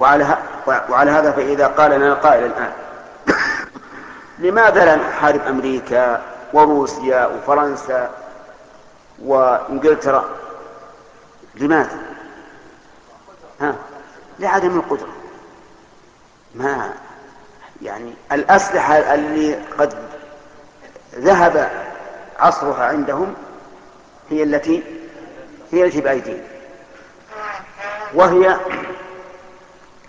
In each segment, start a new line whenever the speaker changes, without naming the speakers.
وعلى, وعلى هذا فإذا قال لنا قائل الآن. لماذا لا نحارب أمريكا وروسيا وفرنسا وإنجلترا؟ لماذا؟ ها؟ لعدم القدرة. ما يعني الأسلحة اللي قد ذهب عصرها عندهم هي التي هي التي بأيديهم. وهي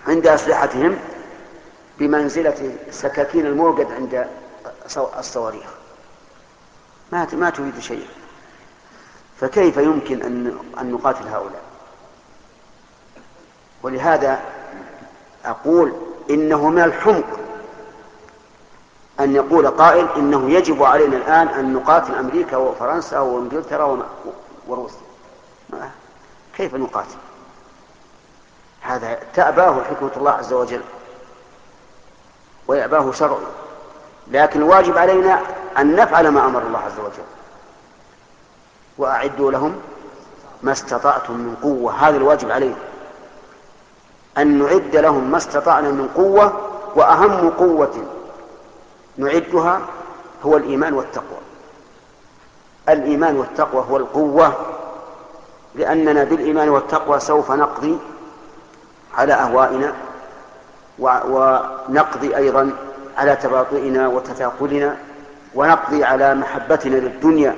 عند أسلحتهم بمنزلة سكاكين الموقد عند الصواريخ. ما ما تريد شيئا. فكيف يمكن أن أن نقاتل هؤلاء؟ ولهذا أقول إنه من الحمق. أن يقول قائل إنه يجب علينا الآن أن نقاتل أمريكا وفرنسا وإنجلترا وروسيا. كيف نقاتل؟ هذا تأباه حكمة الله عز وجل ويأباه شرعه. لكن الواجب علينا أن نفعل ما أمر الله عز وجل. وأعدوا لهم ما استطعتم من قوة هذا الواجب علينا. أن نعد لهم ما استطعنا من قوة وأهم قوة نعدها هو الإيمان والتقوى. الإيمان والتقوى هو القوة لأننا بالإيمان والتقوى سوف نقضي على أهوائنا ونقضي أيضا على تباطؤنا وتثاقلنا ونقضي على محبتنا للدنيا